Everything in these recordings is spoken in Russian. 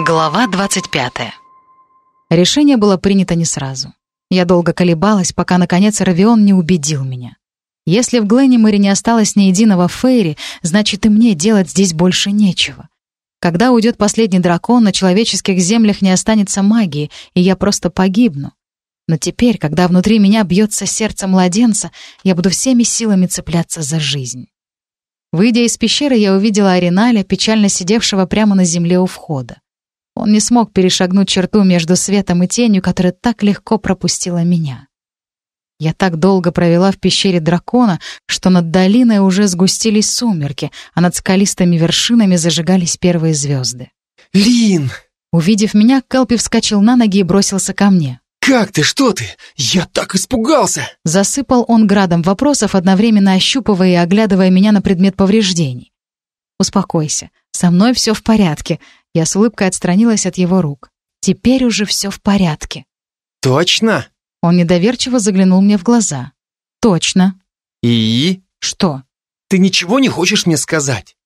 Глава 25. Решение было принято не сразу. Я долго колебалась, пока, наконец, Равион не убедил меня. Если в Гленниморе не осталось ни единого Фейри, значит и мне делать здесь больше нечего. Когда уйдет последний дракон, на человеческих землях не останется магии, и я просто погибну. Но теперь, когда внутри меня бьется сердце младенца, я буду всеми силами цепляться за жизнь. Выйдя из пещеры, я увидела Ариналя, печально сидевшего прямо на земле у входа. Он не смог перешагнуть черту между светом и тенью, которая так легко пропустила меня. Я так долго провела в пещере дракона, что над долиной уже сгустились сумерки, а над скалистыми вершинами зажигались первые звезды. «Лин!» Увидев меня, Келпи вскочил на ноги и бросился ко мне. «Как ты? Что ты? Я так испугался!» Засыпал он градом вопросов, одновременно ощупывая и оглядывая меня на предмет повреждений. «Успокойся. Со мной все в порядке. Я с улыбкой отстранилась от его рук. Теперь уже все в порядке. Точно? Он недоверчиво заглянул мне в глаза. Точно. И? Что? Ты ничего не хочешь мне сказать?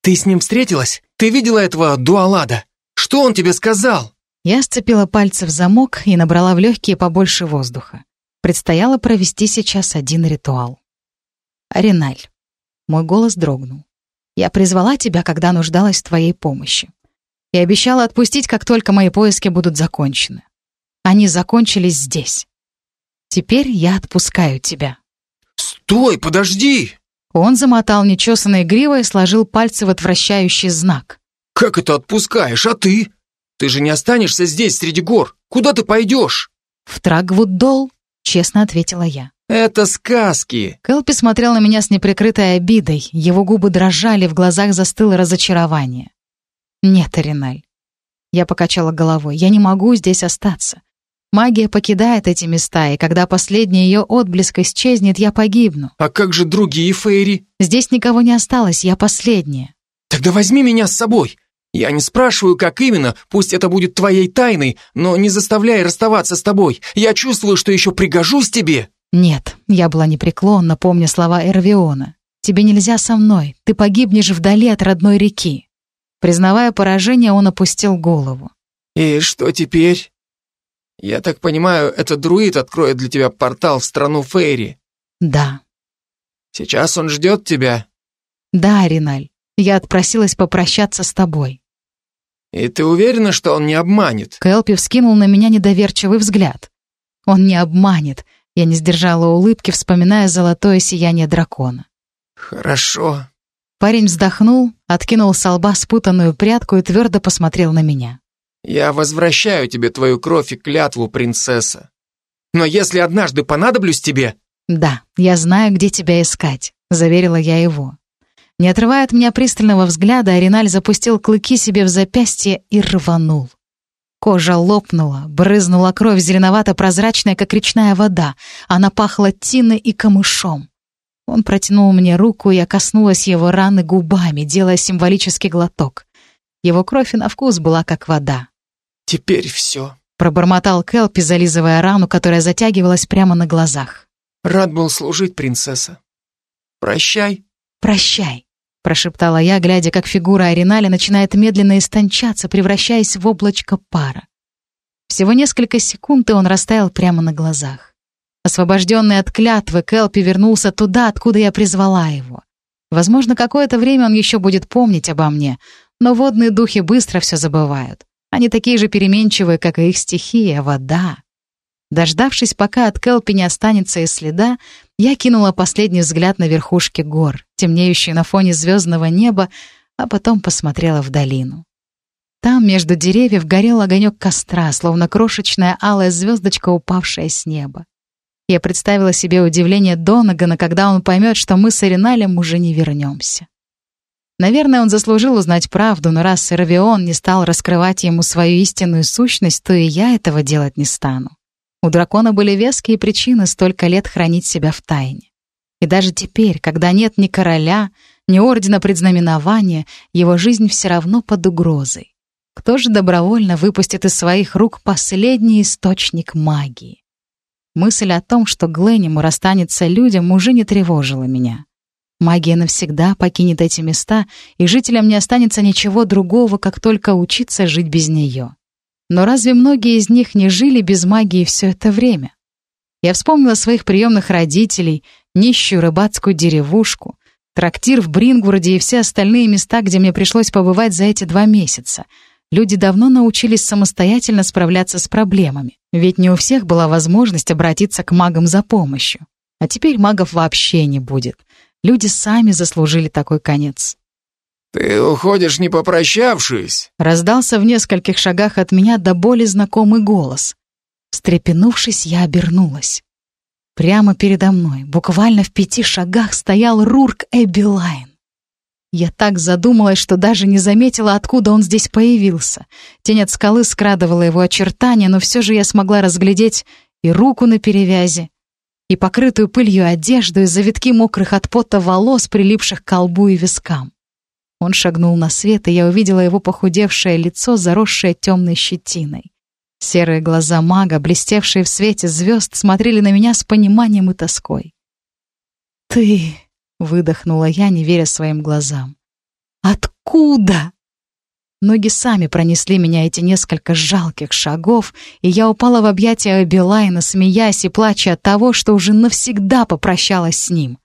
Ты с ним встретилась? Ты видела этого дуалада? Что он тебе сказал? Я сцепила пальцы в замок и набрала в легкие побольше воздуха. Предстояло провести сейчас один ритуал. Ариналь. Мой голос дрогнул. Я призвала тебя, когда нуждалась в твоей помощи. И обещала отпустить, как только мои поиски будут закончены. Они закончились здесь. Теперь я отпускаю тебя. Стой, подожди! Он замотал нечесанной гривой и сложил пальцы в отвращающий знак. Как это отпускаешь, а ты? Ты же не останешься здесь, среди гор. Куда ты пойдешь? В Трагвуд-Дол, честно ответила я. «Это сказки!» Кэлпи смотрел на меня с неприкрытой обидой. Его губы дрожали, в глазах застыло разочарование. «Нет, Ариналь». Я покачала головой. «Я не могу здесь остаться. Магия покидает эти места, и когда последний ее отблеск исчезнет, я погибну». «А как же другие Фейри?» «Здесь никого не осталось, я последняя». «Тогда возьми меня с собой. Я не спрашиваю, как именно, пусть это будет твоей тайной, но не заставляй расставаться с тобой. Я чувствую, что еще пригожусь тебе». «Нет», — я была непреклонна, помня слова Эрвиона. «Тебе нельзя со мной, ты погибнешь вдали от родной реки». Признавая поражение, он опустил голову. «И что теперь?» «Я так понимаю, этот друид откроет для тебя портал в страну Фейри?» «Да». «Сейчас он ждет тебя?» «Да, Риналь, я отпросилась попрощаться с тобой». «И ты уверена, что он не обманет?» Кэлпи вскинул на меня недоверчивый взгляд. «Он не обманет», я не сдержала улыбки, вспоминая золотое сияние дракона. «Хорошо». Парень вздохнул, откинул с лба спутанную прядку и твердо посмотрел на меня. «Я возвращаю тебе твою кровь и клятву, принцесса. Но если однажды понадоблюсь тебе...» «Да, я знаю, где тебя искать», — заверила я его. Не отрывая от меня пристального взгляда, Ариналь запустил клыки себе в запястье и рванул. Кожа лопнула, брызнула кровь зеленовато-прозрачная, как речная вода. Она пахла тиной и камышом. Он протянул мне руку, и я коснулась его раны губами, делая символический глоток. Его кровь и на вкус была как вода. «Теперь все», — пробормотал Келпи, зализывая рану, которая затягивалась прямо на глазах. «Рад был служить, принцесса. Прощай». «Прощай», — прошептала я, глядя, как фигура Ариналя начинает медленно истончаться, превращаясь в облачко пара. Всего несколько секунд, и он растаял прямо на глазах. Освобожденный от клятвы, Келпи вернулся туда, откуда я призвала его. Возможно, какое-то время он еще будет помнить обо мне, но водные духи быстро все забывают. Они такие же переменчивые, как и их стихия — вода. Дождавшись, пока от Келпи не останется и следа, я кинула последний взгляд на верхушки гор, темнеющие на фоне звездного неба, а потом посмотрела в долину. Там между деревьев горел огонек костра, словно крошечная алая звездочка, упавшая с неба. Я представила себе удивление Донагана, когда он поймет, что мы с Ариналем уже не вернемся. Наверное, он заслужил узнать правду, но раз Сервион не стал раскрывать ему свою истинную сущность, то и я этого делать не стану. У дракона были веские причины столько лет хранить себя в тайне. И даже теперь, когда нет ни короля, ни ордена предзнаменования, его жизнь все равно под угрозой. Кто же добровольно выпустит из своих рук последний источник магии? Мысль о том, что Гленнимур останется людям, уже не тревожила меня. Магия навсегда покинет эти места, и жителям не останется ничего другого, как только учиться жить без нее. Но разве многие из них не жили без магии все это время? Я вспомнила своих приемных родителей, нищую рыбацкую деревушку, трактир в Брингвуде и все остальные места, где мне пришлось побывать за эти два месяца. Люди давно научились самостоятельно справляться с проблемами, ведь не у всех была возможность обратиться к магам за помощью. А теперь магов вообще не будет. Люди сами заслужили такой конец. «Ты уходишь, не попрощавшись?» Раздался в нескольких шагах от меня до боли знакомый голос. Встрепенувшись, я обернулась. Прямо передо мной, буквально в пяти шагах, стоял Рурк Эбилайн. Я так задумалась, что даже не заметила, откуда он здесь появился. Тень от скалы скрадывала его очертания, но все же я смогла разглядеть и руку на перевязи, и покрытую пылью одежду, и завитки мокрых от пота волос, прилипших к колбу и вискам. Он шагнул на свет, и я увидела его похудевшее лицо, заросшее темной щетиной. Серые глаза мага, блестевшие в свете звезд, смотрели на меня с пониманием и тоской. «Ты...» — выдохнула я, не веря своим глазам. «Откуда?» Ноги сами пронесли меня эти несколько жалких шагов, и я упала в объятия Билайна, смеясь и плача от того, что уже навсегда попрощалась с ним.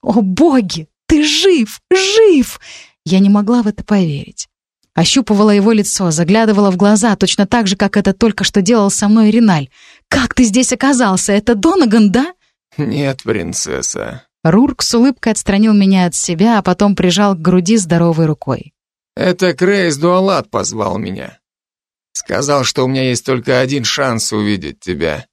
«О, боги! Ты жив! Жив!» Я не могла в это поверить. Ощупывала его лицо, заглядывала в глаза, точно так же, как это только что делал со мной Риналь. «Как ты здесь оказался? Это Донаган, да?» «Нет, принцесса». Рурк с улыбкой отстранил меня от себя, а потом прижал к груди здоровой рукой. Это Крейс Дуалат позвал меня. Сказал, что у меня есть только один шанс увидеть тебя.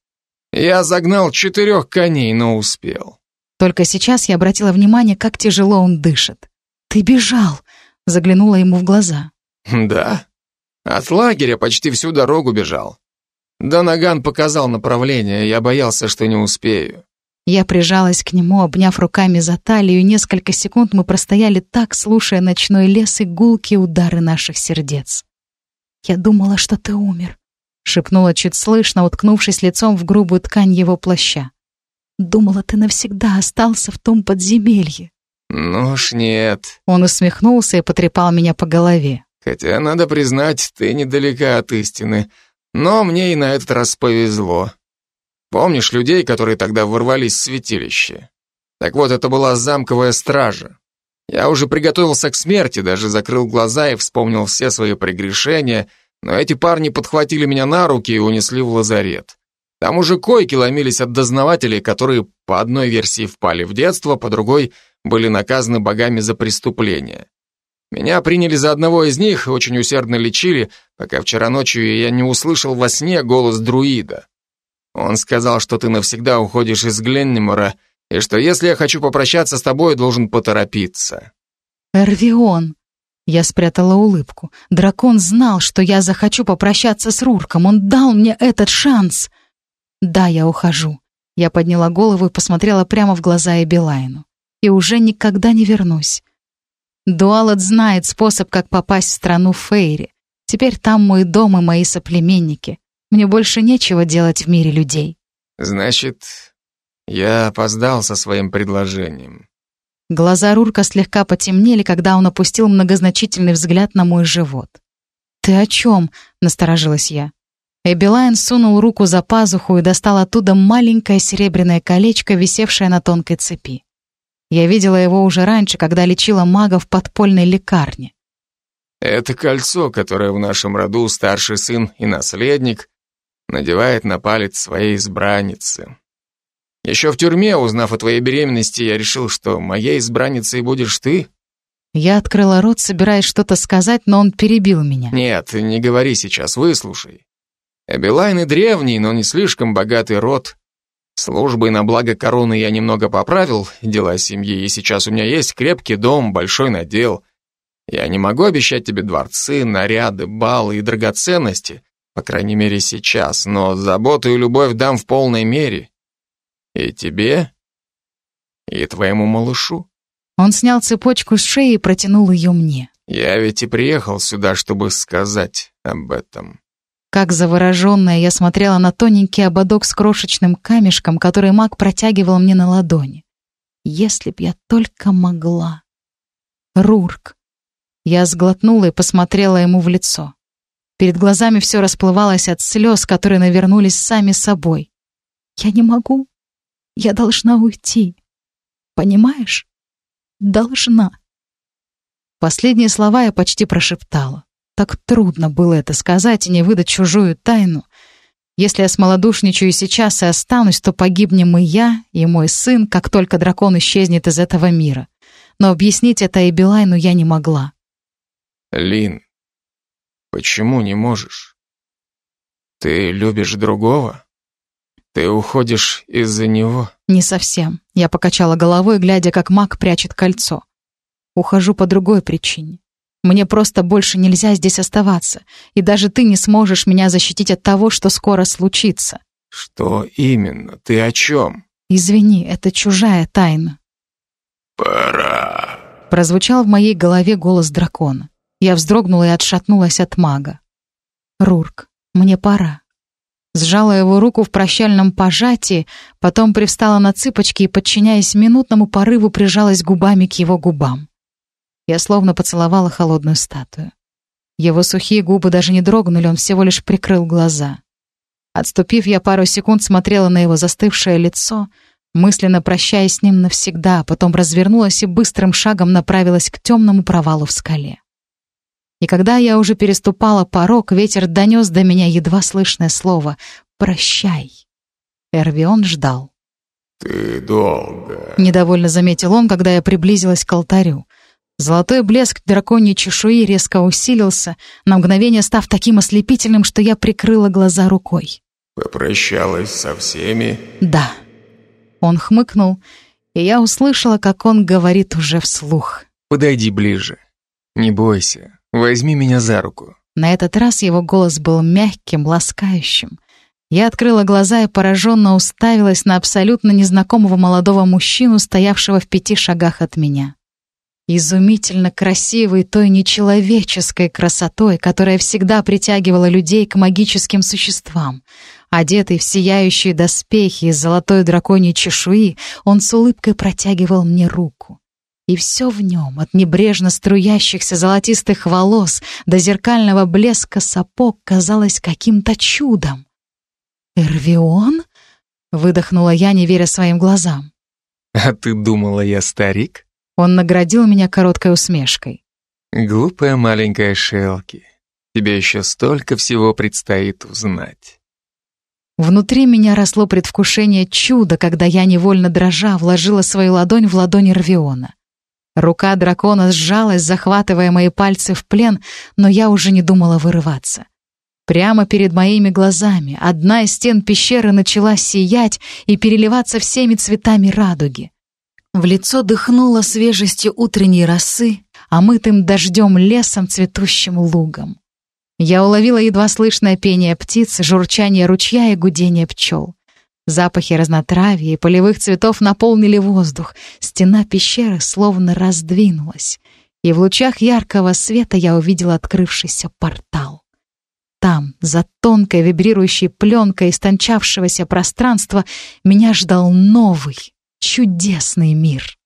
Я загнал четырех коней, но успел. Только сейчас я обратила внимание, как тяжело он дышит. «Ты бежал!» — заглянула ему в глаза. «Да. От лагеря почти всю дорогу бежал. Данаган показал направление, я боялся, что не успею. Я прижалась к нему, обняв руками за талию, и несколько секунд мы простояли так, слушая ночной лес и гулкие удары наших сердец. «Я думала, что ты умер», — шепнула чуть слышно, уткнувшись лицом в грубую ткань его плаща. «Думала, ты навсегда остался в том подземелье». «Ну уж нет». Он усмехнулся и потрепал меня по голове. «Хотя, надо признать, ты недалека от истины. Но мне и на этот раз повезло. Помнишь людей, которые тогда ворвались в святилище? Так вот, это была замковая стража. Я уже приготовился к смерти, даже закрыл глаза и вспомнил все свои прегрешения, но эти парни подхватили меня на руки и унесли в лазарет. Там уже койки ломились от дознавателей, которые по одной версии впали в детство, по другой были наказаны богами за преступления. Меня приняли за одного из них и очень усердно лечили, пока вчера ночью я не услышал во сне голос друида. Он сказал, что ты навсегда уходишь из Гленнимора, и что если я хочу попрощаться с тобой, должен поторопиться. Эрвион. Я спрятала улыбку. Дракон знал, что я захочу попрощаться с Рурком. Он дал мне этот шанс. Да, я ухожу. Я подняла голову и посмотрела прямо в глаза Эбилайну. И уже никогда не вернусь. Дуалот знает способ, как попасть в страну Фейри. Теперь там мой дом и мои соплеменники. Мне больше нечего делать в мире людей. Значит, я опоздал со своим предложением. Глаза Рурка слегка потемнели, когда он опустил многозначительный взгляд на мой живот. «Ты о чем?» — насторожилась я. Эбилайн сунул руку за пазуху и достал оттуда маленькое серебряное колечко, висевшее на тонкой цепи. Я видела его уже раньше, когда лечила мага в подпольной лекарне. «Это кольцо, которое в нашем роду старший сын и наследник надевает на палец своей избранницы. Еще в тюрьме, узнав о твоей беременности, я решил, что моей избранницей будешь ты. Я открыла рот, собираясь что-то сказать, но он перебил меня. Нет, не говори сейчас, выслушай. Эбилайны древний, но не слишком богатый род. Службой на благо короны я немного поправил дела семьи, и сейчас у меня есть крепкий дом, большой надел. Я не могу обещать тебе дворцы, наряды, баллы и драгоценности, по крайней мере, сейчас, но заботу и любовь дам в полной мере. И тебе, и твоему малышу. Он снял цепочку с шеи и протянул ее мне. Я ведь и приехал сюда, чтобы сказать об этом. Как завороженная, я смотрела на тоненький ободок с крошечным камешком, который маг протягивал мне на ладони. Если б я только могла. Рурк. Я сглотнула и посмотрела ему в лицо. Перед глазами все расплывалось от слез, которые навернулись сами собой. Я не могу. Я должна уйти. Понимаешь? Должна. Последние слова я почти прошептала. Так трудно было это сказать и не выдать чужую тайну. Если я смолодушничаю сейчас и останусь, то погибнем и я, и мой сын, как только дракон исчезнет из этого мира. Но объяснить это и Билайну я не могла. Лин, почему не можешь? Ты любишь другого? Ты уходишь из-за него? Не совсем. Я покачала головой, глядя, как маг прячет кольцо. Ухожу по другой причине. Мне просто больше нельзя здесь оставаться, и даже ты не сможешь меня защитить от того, что скоро случится. Что именно? Ты о чем? Извини, это чужая тайна. Пора. Прозвучал в моей голове голос дракона. Я вздрогнула и отшатнулась от мага. Рурк, мне пора. Сжала его руку в прощальном пожатии, потом привстала на цыпочки и, подчиняясь минутному порыву, прижалась губами к его губам. Я словно поцеловала холодную статую. Его сухие губы даже не дрогнули, он всего лишь прикрыл глаза. Отступив, я пару секунд смотрела на его застывшее лицо, мысленно прощаясь с ним навсегда, а потом развернулась и быстрым шагом направилась к темному провалу в скале. И когда я уже переступала порог, ветер донес до меня едва слышное слово «Прощай». Эрвион ждал. «Ты долго...» — недовольно заметил он, когда я приблизилась к алтарю. Золотой блеск драконьей чешуи резко усилился, на мгновение став таким ослепительным, что я прикрыла глаза рукой. «Попрощалась со всеми?» «Да». Он хмыкнул, и я услышала, как он говорит уже вслух. «Подойди ближе. Не бойся. Возьми меня за руку». На этот раз его голос был мягким, ласкающим. Я открыла глаза и пораженно уставилась на абсолютно незнакомого молодого мужчину, стоявшего в пяти шагах от меня изумительно красивой той нечеловеческой красотой, которая всегда притягивала людей к магическим существам. Одетый в сияющие доспехи из золотой драконьей чешуи, он с улыбкой протягивал мне руку. И все в нем, от небрежно струящихся золотистых волос до зеркального блеска сапог, казалось каким-то чудом. «Эрвион?» — выдохнула я, не веря своим глазам. «А ты думала, я старик?» Он наградил меня короткой усмешкой. «Глупая маленькая Шелки, тебе еще столько всего предстоит узнать». Внутри меня росло предвкушение чуда, когда я, невольно дрожа, вложила свою ладонь в ладонь Рвиона. Рука дракона сжалась, захватывая мои пальцы в плен, но я уже не думала вырываться. Прямо перед моими глазами одна из стен пещеры начала сиять и переливаться всеми цветами радуги. В лицо дыхнуло свежестью утренней росы, омытым дождем лесом цветущим лугом. Я уловила едва слышное пение птиц, журчание ручья и гудение пчел. Запахи разнотравья и полевых цветов наполнили воздух. Стена пещеры словно раздвинулась, и в лучах яркого света я увидела открывшийся портал. Там, за тонкой вибрирующей пленкой истончавшегося пространства, меня ждал новый, чудесный мир.